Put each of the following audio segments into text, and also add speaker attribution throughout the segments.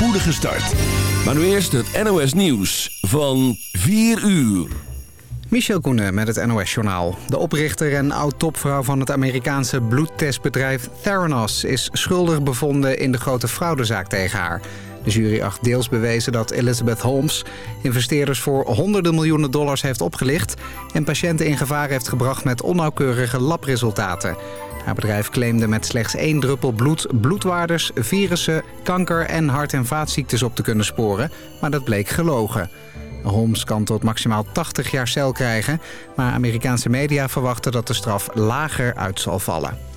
Speaker 1: spoedige start. Maar nu eerst het NOS Nieuws van 4 uur.
Speaker 2: Michel Koenen met het NOS-journaal. De oprichter en oud-topvrouw van het Amerikaanse bloedtestbedrijf Theranos... is schuldig bevonden in de grote fraudezaak tegen haar. De jury acht deels bewezen dat Elizabeth Holmes... investeerders voor honderden miljoenen dollars heeft opgelicht... en patiënten in gevaar heeft gebracht met onnauwkeurige labresultaten. Haar bedrijf claimde met slechts één druppel bloed... bloedwaardes, virussen, kanker en hart- en vaatziektes op te kunnen sporen... maar dat bleek gelogen. Holmes kan tot maximaal 80 jaar cel krijgen... maar Amerikaanse media verwachten dat de straf lager uit zal vallen.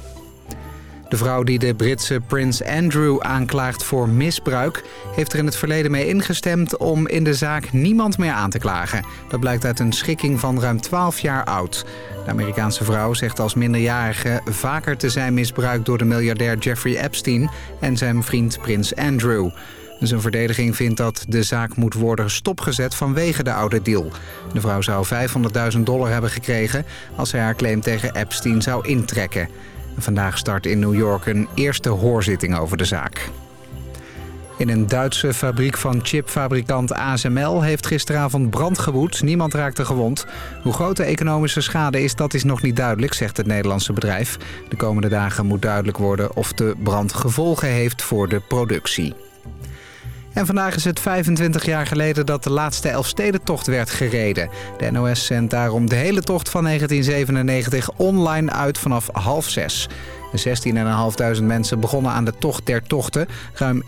Speaker 2: De vrouw die de Britse prins Andrew aanklaagt voor misbruik... heeft er in het verleden mee ingestemd om in de zaak niemand meer aan te klagen. Dat blijkt uit een schikking van ruim 12 jaar oud. De Amerikaanse vrouw zegt als minderjarige vaker te zijn misbruikt... door de miljardair Jeffrey Epstein en zijn vriend prins Andrew... Zijn verdediging vindt dat de zaak moet worden stopgezet vanwege de oude deal. De vrouw zou 500.000 dollar hebben gekregen als hij haar claim tegen Epstein zou intrekken. Vandaag start in New York een eerste hoorzitting over de zaak. In een Duitse fabriek van chipfabrikant ASML heeft gisteravond brand gewoed. Niemand raakte gewond. Hoe groot de economische schade is, dat is nog niet duidelijk, zegt het Nederlandse bedrijf. De komende dagen moet duidelijk worden of de brand gevolgen heeft voor de productie. En vandaag is het 25 jaar geleden dat de laatste Elfstedentocht werd gereden. De NOS zendt daarom de hele tocht van 1997 online uit vanaf half zes. De 16.500 mensen begonnen aan de Tocht der Tochten. Ruim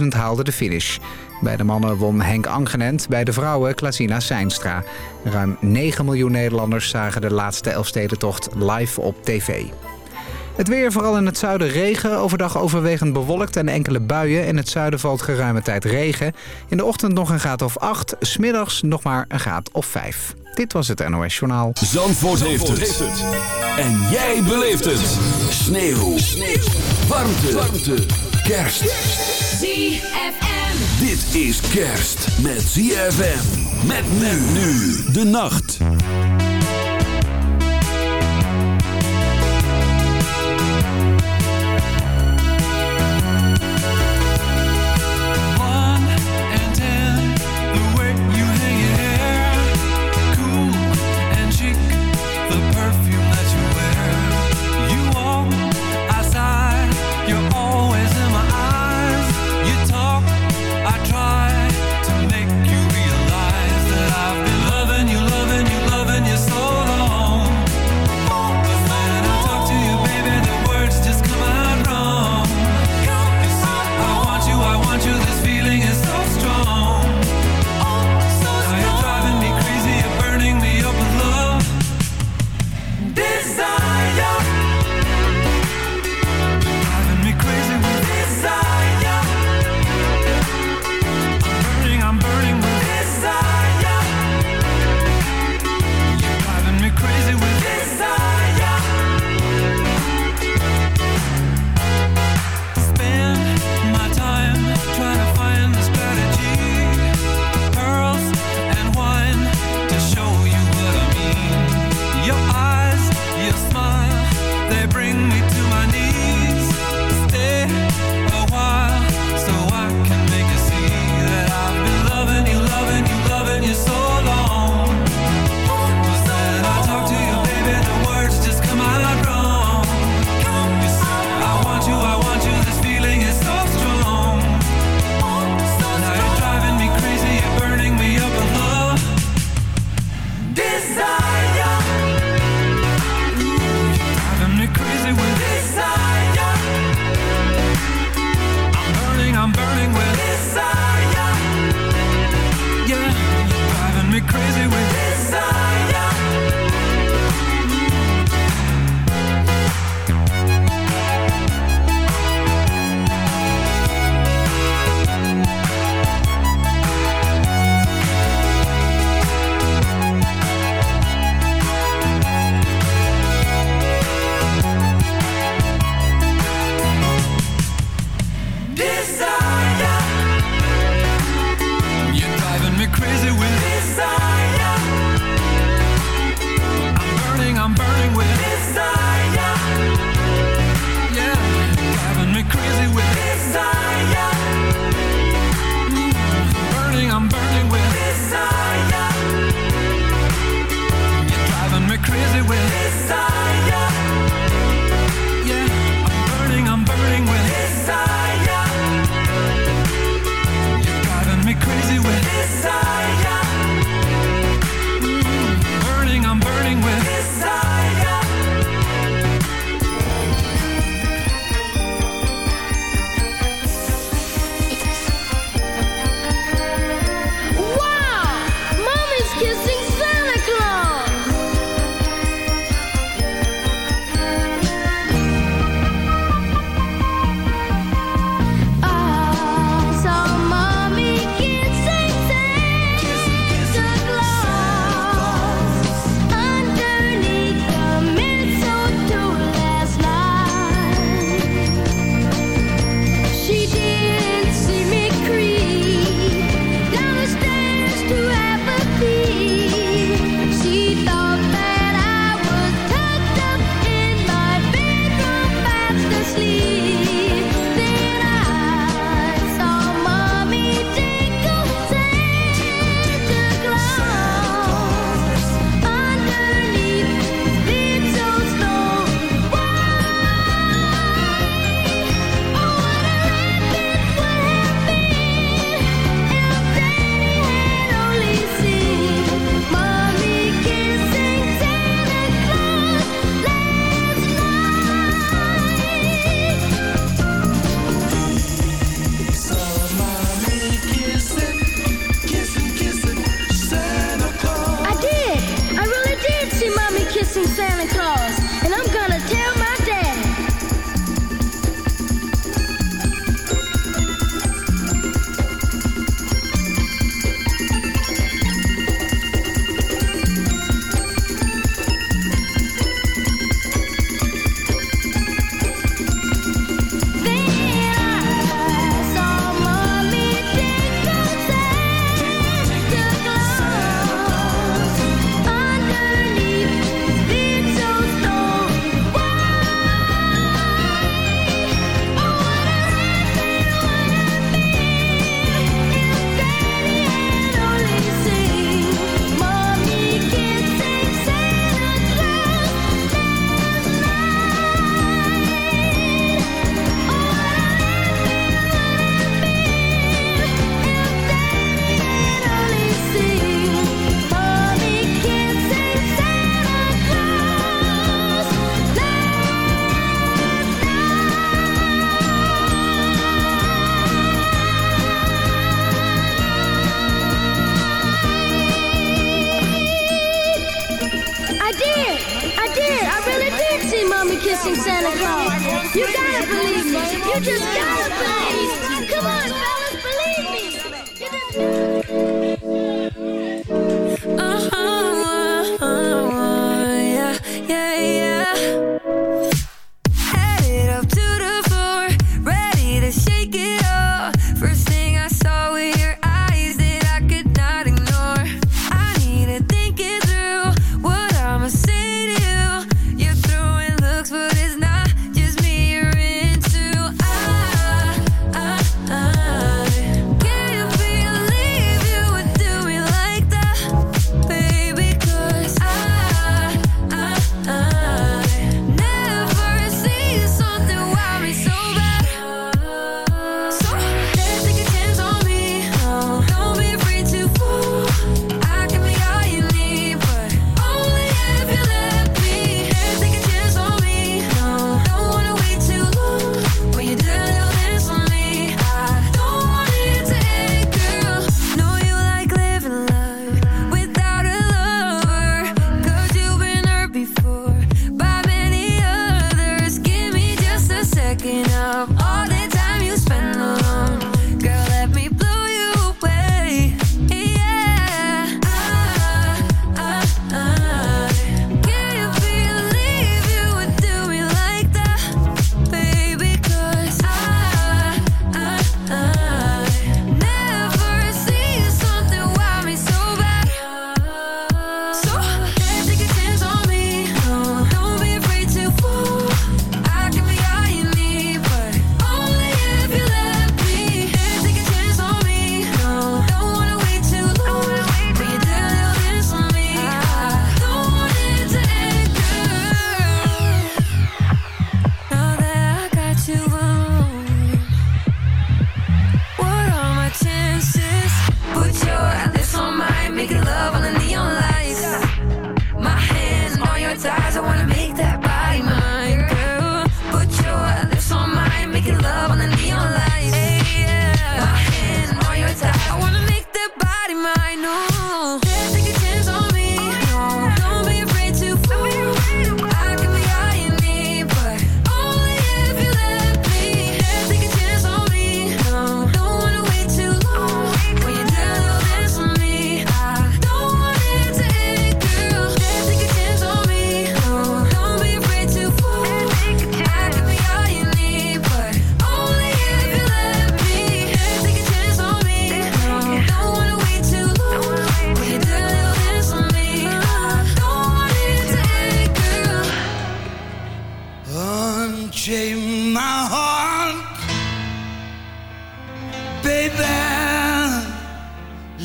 Speaker 2: 11.000 haalden de finish. Bij de mannen won Henk Angenent, bij de vrouwen Klasina Seinstra. Ruim 9 miljoen Nederlanders zagen de laatste Elfstedentocht live op tv. Het weer, vooral in het zuiden regen. Overdag overwegend bewolkt en enkele buien. In het zuiden valt geruime tijd regen. In de ochtend nog een graad of 8. Smiddags nog maar een graad of 5. Dit was het NOS Journaal.
Speaker 1: Zandvoort, heeft, het. En jij beleeft het. Sneeuw. Sneeuw. Warmte. Warmte. Kerst.
Speaker 3: ZFM.
Speaker 1: Dit is kerst met ZFM. Met men nu. De nacht.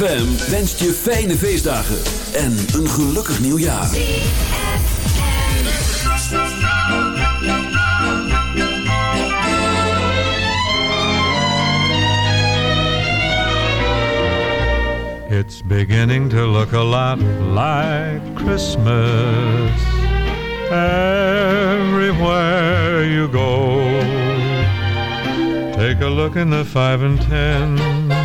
Speaker 1: ZFM wenst je fijne feestdagen en een gelukkig nieuwjaar.
Speaker 4: It's beginning to look a lot like Christmas everywhere you go. Take a look in the five and ten,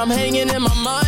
Speaker 5: I'm hanging in my mind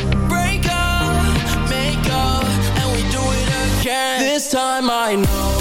Speaker 5: This time I know,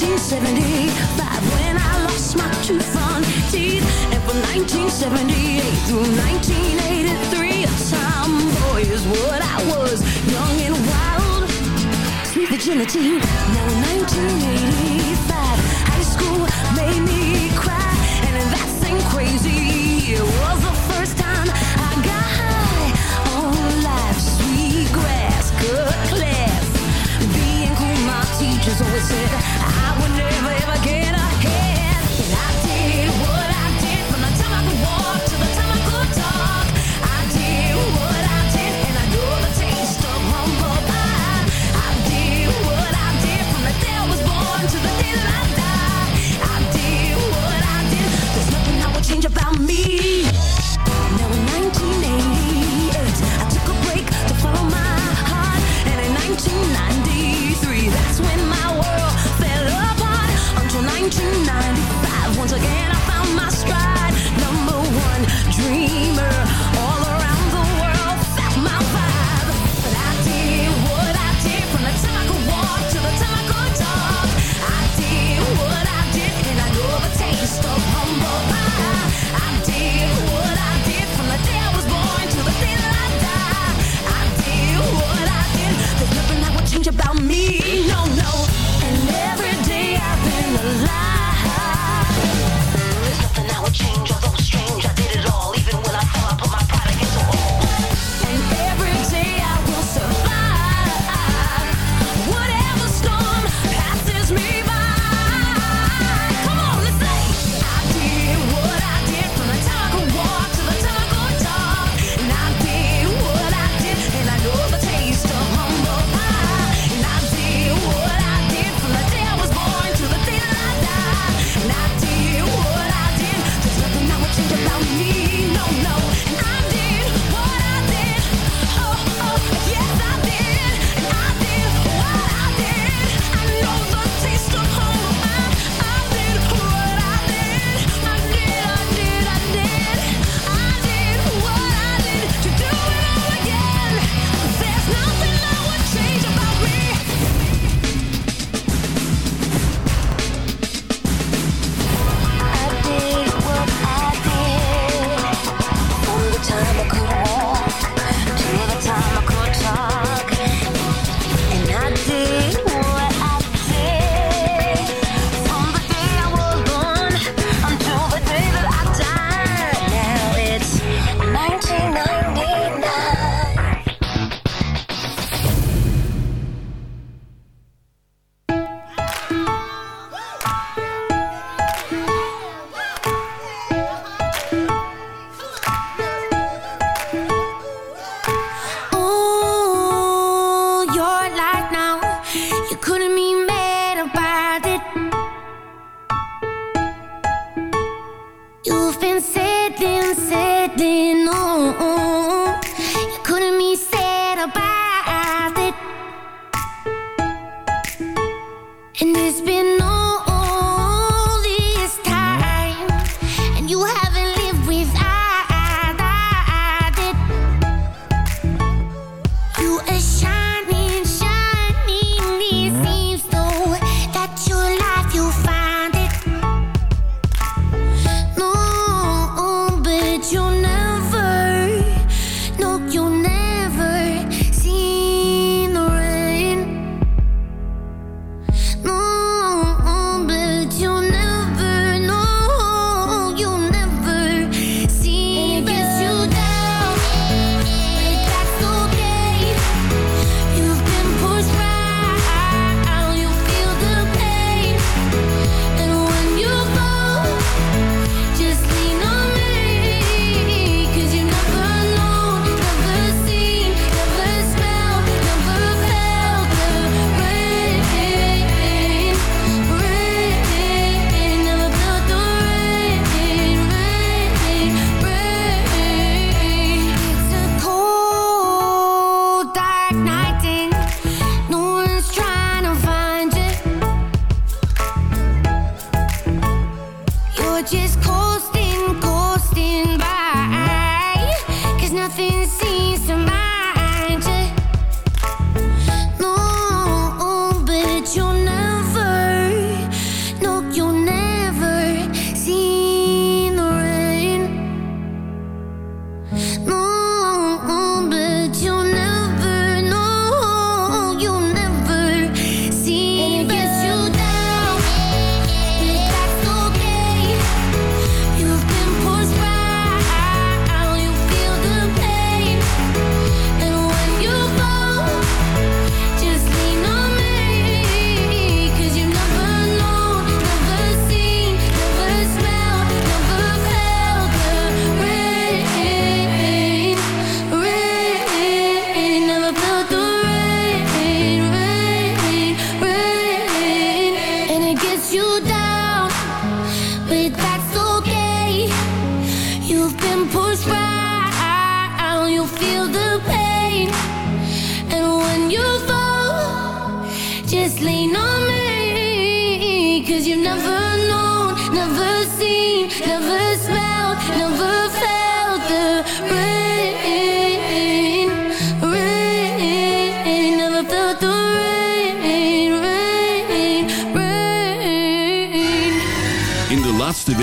Speaker 6: 1975 when I lost my two front teeth And from 1978 through 1983 A tomboy is what I was, young and wild. Sweet virginity Now in 1985, high school made me cry And that's
Speaker 1: ain't crazy.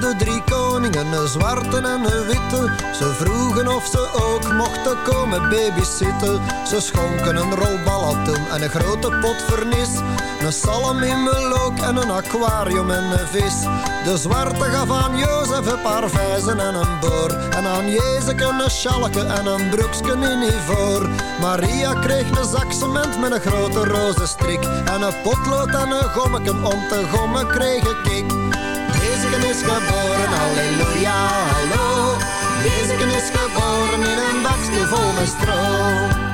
Speaker 7: de drie koningen, een zwarte en een witte. Ze vroegen of ze ook mochten komen babysitten. Ze schonken een rol en een grote pot vernis. Een salm in melook en een aquarium en een vis. De zwarte gaf aan Jozef een paar vijzen en een boor. En aan Jezus een schalke en een broeksken in ivoor. Maria kreeg een zak cement met een grote roze strik. En een potlood en een gommeken om te gommen kreeg ik. Jezus is geboren, halleluja, hallo. Jezus is geboren in een bakje vol met stro.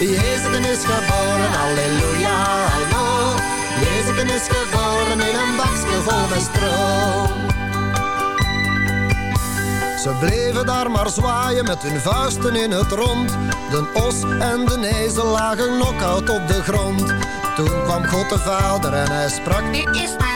Speaker 7: Jezus is geboren, halleluja, hallo. Jezus is geboren in een bakje vol met stro. Ze bleven daar maar zwaaien met hun vuisten in het rond. De os en de ezel lagen knock-out op de grond. Toen kwam God de Vader en hij sprak, dit is mijn.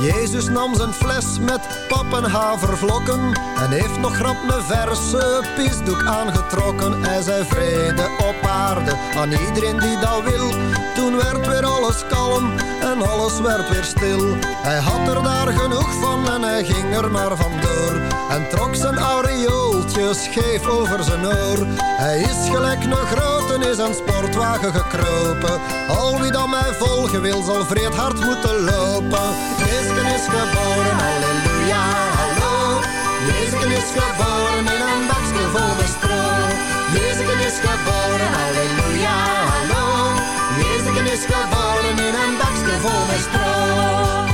Speaker 7: Jezus nam zijn fles met pap en En heeft nog grap een verse pisdoek aangetrokken. Hij zei vrede op aarde aan iedereen die dat wil. Toen werd weer alles kalm en alles werd weer stil. Hij had er daar genoeg van en hij ging er maar vandoor En trok zijn aureooltje scheef over zijn oor. Hij is gelijk een is een sportwagen gekropen Al wie dan mij volgen wil zal vreed hard moeten lopen Jezus is geboren, halleluja, hallo. Jezus is geboren in een bakje vol met stro. Jezus is geboren, halleluja, hallo. Jezus is geboren in een bakje vol met.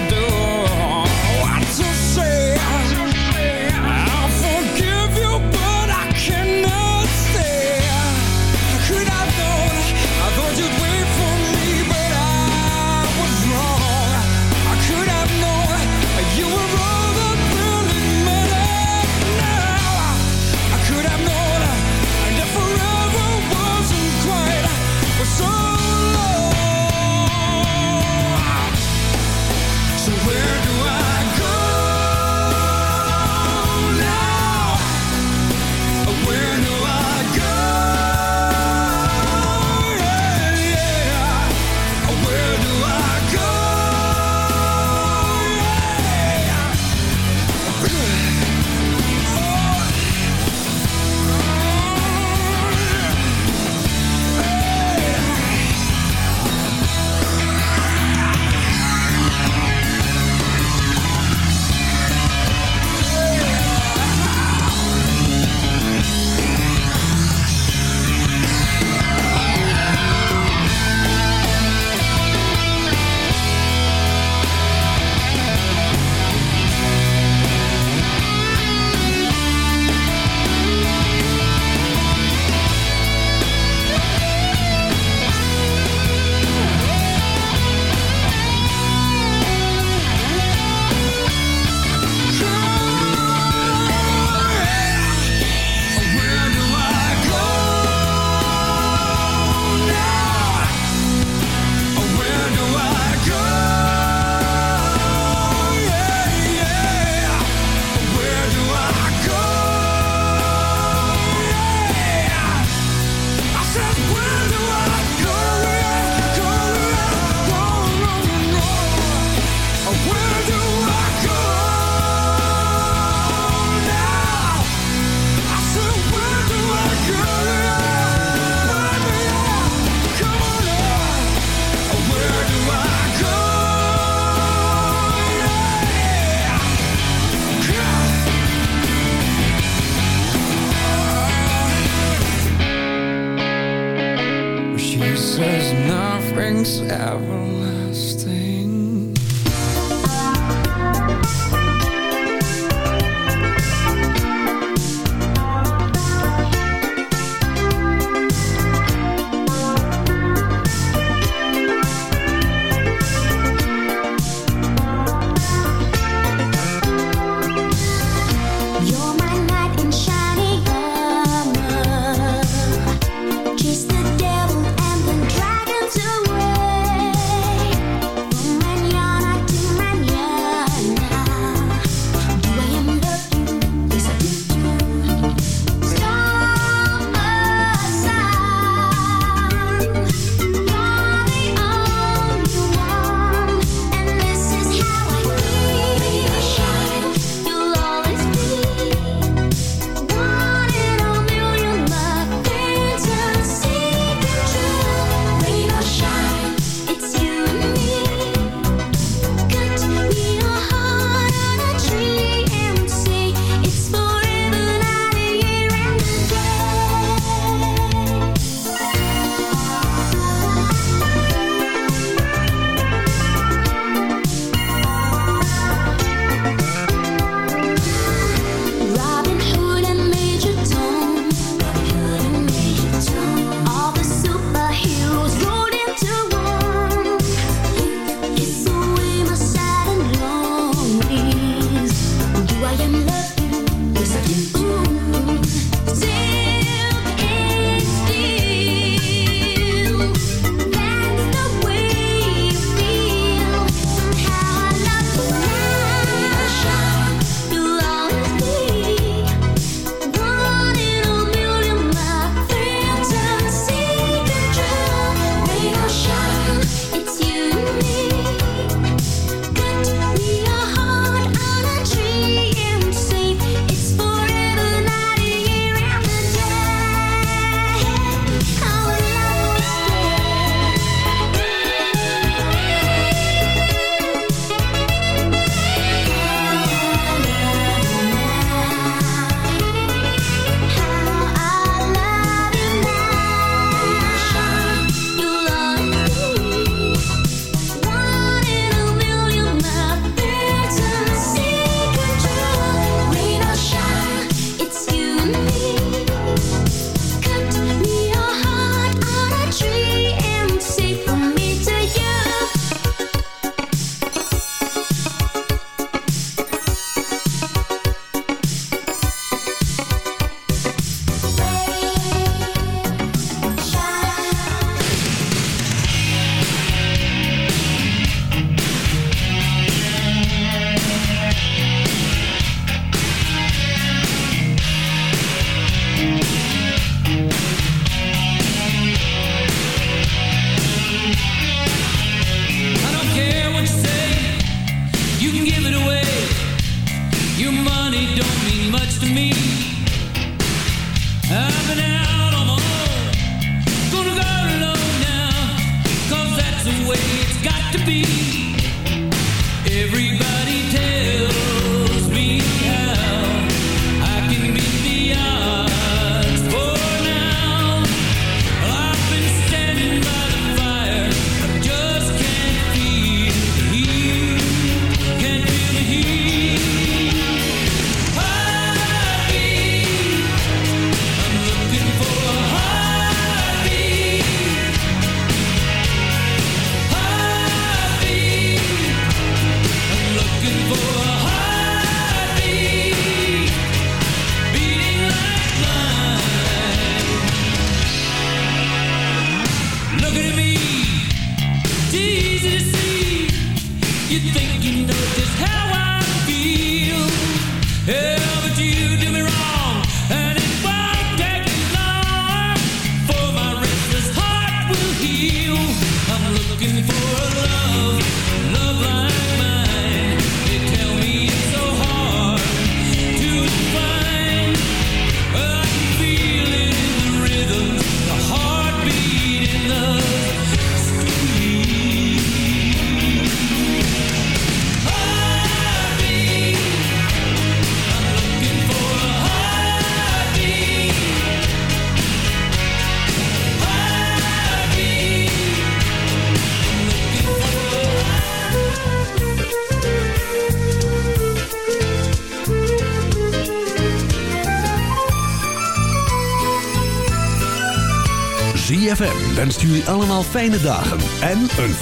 Speaker 8: Fijne dagen en een